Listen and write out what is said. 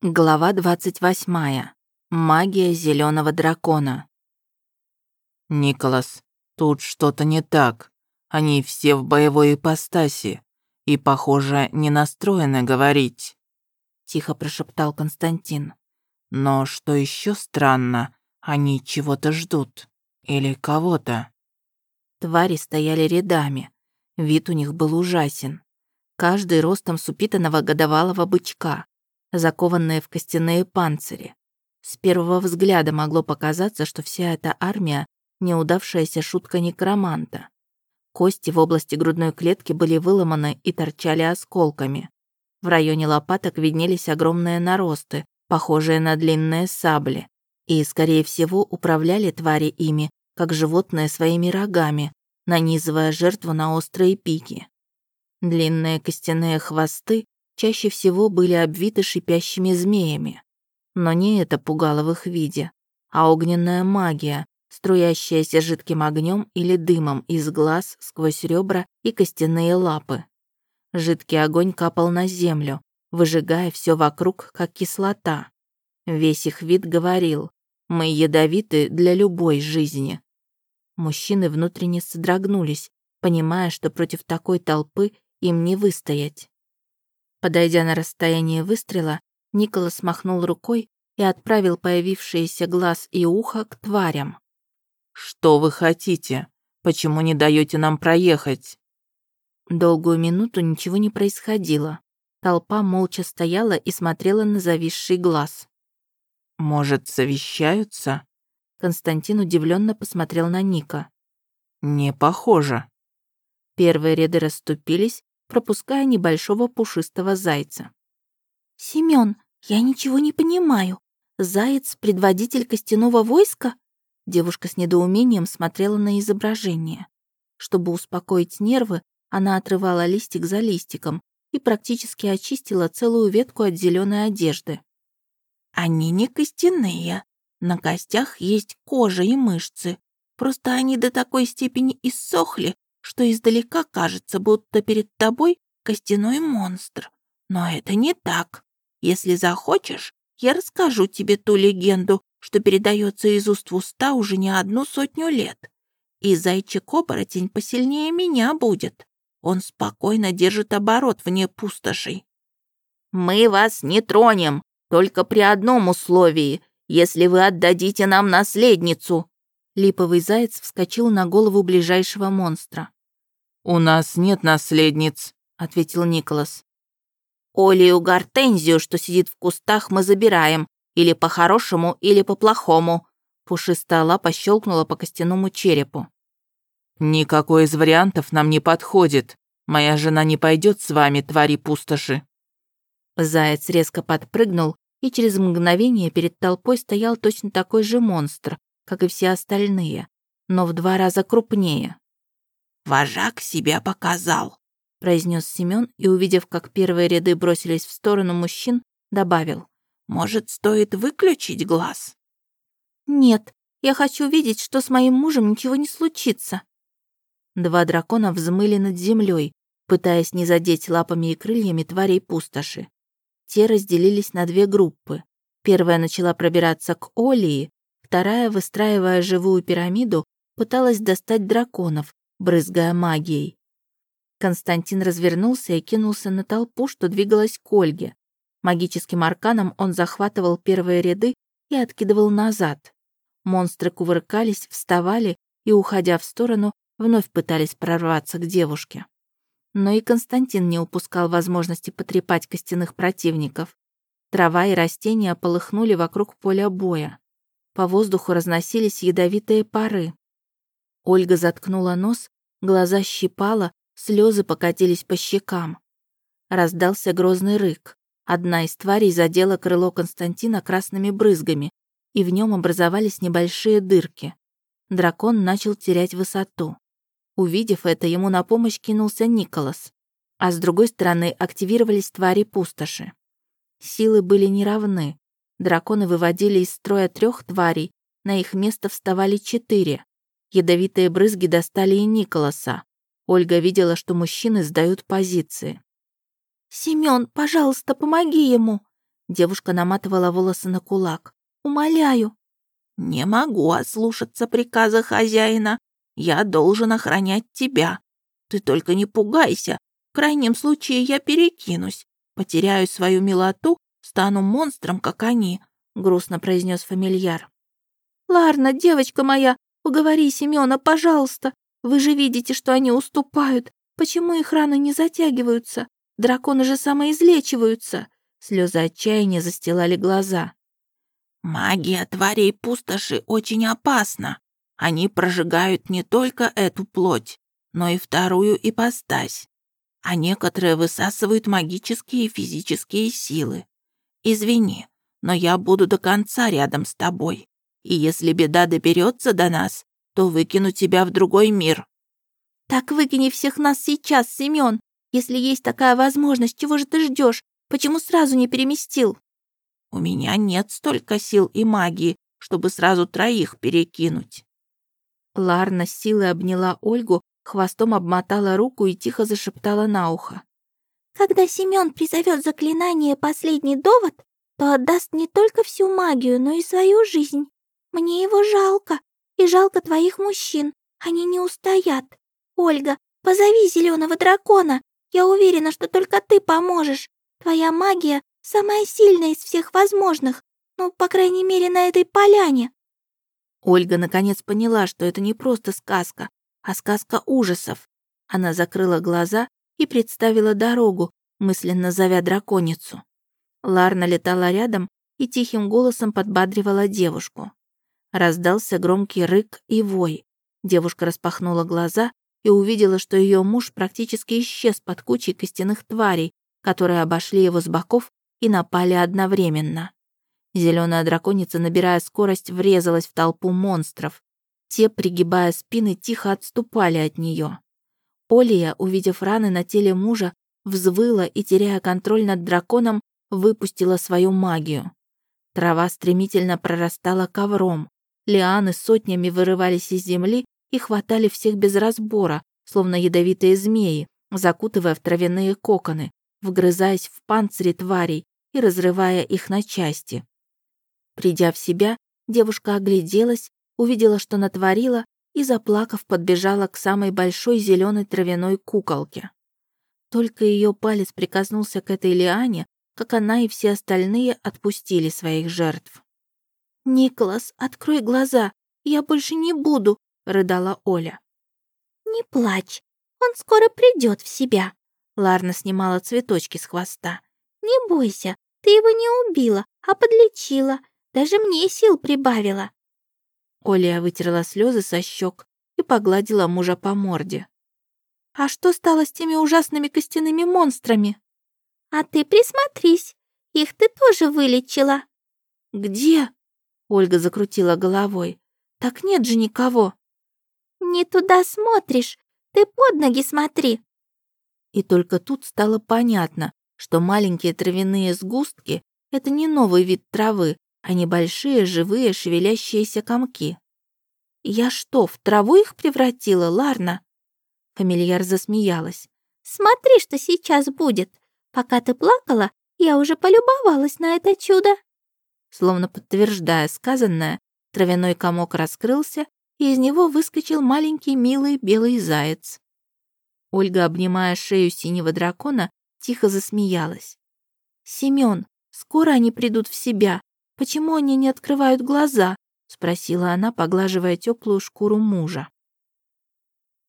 Глава 28. Магия зеленого дракона. Николас, тут что-то не так. Они все в боевой ипостаси и, похоже, не настроены говорить. Тихо прошептал Константин. Но что еще странно, они чего-то ждут. Или кого-то. Твари стояли рядами. Вид у них был ужасен. Каждый ростом с упитанного годовалого бычка закованные в костяные панцири. С первого взгляда могло показаться, что вся эта армия — неудавшаяся шутка некроманта. Кости в области грудной клетки были выломаны и торчали осколками. В районе лопаток виднелись огромные наросты, похожие на длинные сабли, и, скорее всего, управляли твари ими, как животные своими рогами, нанизывая жертву на острые пики. Длинные костяные хвосты чаще всего были обвиты шипящими змеями. Но не это пугало в их виде, а огненная магия, струящаяся жидким огнем или дымом из глаз сквозь ребра и костяные лапы. Жидкий огонь капал на землю, выжигая все вокруг, как кислота. Весь их вид говорил, мы ядовиты для любой жизни. Мужчины внутренне содрогнулись, понимая, что против такой толпы им не выстоять. Подойдя на расстояние выстрела, Николас махнул рукой и отправил появившиеся глаз и ухо к тварям. «Что вы хотите? Почему не даете нам проехать?» Долгую минуту ничего не происходило. Толпа молча стояла и смотрела на зависший глаз. «Может, совещаются?» Константин удивленно посмотрел на Ника. «Не похоже». Первые ряды расступились, пропуская небольшого пушистого зайца. «Семён, я ничего не понимаю. Заяц — предводитель костяного войска?» Девушка с недоумением смотрела на изображение. Чтобы успокоить нервы, она отрывала листик за листиком и практически очистила целую ветку от зеленой одежды. «Они не костяные. На костях есть кожа и мышцы. Просто они до такой степени иссохли, что издалека кажется, будто перед тобой костяной монстр. Но это не так. Если захочешь, я расскажу тебе ту легенду, что передается из уст в уста уже не одну сотню лет. И зайчик-оборотень посильнее меня будет. Он спокойно держит оборот вне пустошей. «Мы вас не тронем, только при одном условии, если вы отдадите нам наследницу». Липовый заяц вскочил на голову ближайшего монстра. «У нас нет наследниц», — ответил Николас. «Олию Гортензию, что сидит в кустах, мы забираем. Или по-хорошему, или по-плохому». Пушистая лапа щелкнула по костяному черепу. «Никакой из вариантов нам не подходит. Моя жена не пойдет с вами, твари пустоши». Заяц резко подпрыгнул, и через мгновение перед толпой стоял точно такой же монстр, как и все остальные, но в два раза крупнее. «Вожак себя показал», — произнес Семён и, увидев, как первые ряды бросились в сторону мужчин, добавил. «Может, стоит выключить глаз?» «Нет, я хочу видеть, что с моим мужем ничего не случится». Два дракона взмыли над землей, пытаясь не задеть лапами и крыльями тварей пустоши. Те разделились на две группы. Первая начала пробираться к Олии, вторая, выстраивая живую пирамиду, пыталась достать драконов, брызгая магией. Константин развернулся и кинулся на толпу, что двигалась к Ольге. Магическим арканом он захватывал первые ряды и откидывал назад. Монстры кувыркались, вставали и, уходя в сторону, вновь пытались прорваться к девушке. Но и Константин не упускал возможности потрепать костяных противников. Трава и растения полыхнули вокруг поля боя. По воздуху разносились ядовитые пары, Ольга заткнула нос, глаза щипала, слезы покатились по щекам. Раздался грозный рык. Одна из тварей задела крыло Константина красными брызгами, и в нем образовались небольшие дырки. Дракон начал терять высоту. Увидев это, ему на помощь кинулся Николас, а с другой стороны активировались твари пустоши. Силы были неравны. Драконы выводили из строя трех тварей, на их место вставали четыре. Ядовитые брызги достали и Николаса. Ольга видела, что мужчины сдают позиции. «Семён, пожалуйста, помоги ему!» Девушка наматывала волосы на кулак. «Умоляю». «Не могу ослушаться приказа хозяина. Я должен охранять тебя. Ты только не пугайся. В крайнем случае я перекинусь. Потеряю свою милоту, стану монстром, как они», — грустно произнес фамильяр. «Ларна, девочка моя, уговори Семёна, пожалуйста. Вы же видите, что они уступают. Почему их раны не затягиваются? Драконы же самоизлечиваются». Слезы отчаяния застилали глаза. «Магия тварей пустоши очень опасна. Они прожигают не только эту плоть, но и вторую ипостась. А некоторые высасывают магические и физические силы. Извини, но я буду до конца рядом с тобой. И если беда доберется до нас, то выкину тебя в другой мир». «Так выкини всех нас сейчас, Семён. Если есть такая возможность, чего же ты ждешь? Почему сразу не переместил?» «У меня нет столько сил и магии, чтобы сразу троих перекинуть». Ларна с силой обняла Ольгу, хвостом обмотала руку и тихо зашептала на ухо. «Когда Семён призовет заклинание «Последний довод», то отдаст не только всю магию, но и свою жизнь. Мне его жалко, и жалко твоих мужчин. Они не устоят. Ольга, позови зеленого дракона. Я уверена, что только ты поможешь. Твоя магия самая сильная из всех возможных. Ну, по крайней мере, на этой поляне. Ольга наконец поняла, что это не просто сказка, а сказка ужасов. Она закрыла глаза и представила дорогу, мысленно зовя драконицу. Ларна летала рядом и тихим голосом подбадривала девушку. Раздался громкий рык и вой. Девушка распахнула глаза и увидела, что ее муж практически исчез под кучей костяных тварей, которые обошли его с боков и напали одновременно. Зеленая драконица, набирая скорость, врезалась в толпу монстров. Те, пригибая спины, тихо отступали от нее. Олия, увидев раны на теле мужа, взвыла и, теряя контроль над драконом, выпустила свою магию. Трава стремительно прорастала ковром. Лианы сотнями вырывались из земли и хватали всех без разбора, словно ядовитые змеи, закутывая в травяные коконы, вгрызаясь в панцири тварей и разрывая их на части. Придя в себя, девушка огляделась, увидела, что натворила, и, заплакав, подбежала к самой большой зеленой травяной куколке. Только ее палец прикоснулся к этой лиане, как она и все остальные отпустили своих жертв. «Николас, открой глаза, я больше не буду», — рыдала Оля. «Не плачь, он скоро придет в себя», — Ларна снимала цветочки с хвоста. «Не бойся, ты его не убила, а подлечила, даже мне сил прибавила». Оля вытерла слезы со щек и погладила мужа по морде. «А что стало с теми ужасными костяными монстрами?» «А ты присмотрись, их ты тоже вылечила». «Где?» Ольга закрутила головой. «Так нет же никого». «Не туда смотришь, ты под ноги смотри». И только тут стало понятно, что маленькие травяные сгустки — это не новый вид травы, а небольшие живые шевелящиеся комки. «Я что, в траву их превратила, Ларна?» Фамильяр засмеялась. «Смотри, что сейчас будет. Пока ты плакала, я уже полюбовалась на это чудо». Словно подтверждая сказанное, травяной комок раскрылся, и из него выскочил маленький милый белый заяц. Ольга, обнимая шею синего дракона, тихо засмеялась. «Семён, скоро они придут в себя. Почему они не открывают глаза?» — спросила она, поглаживая теплую шкуру мужа.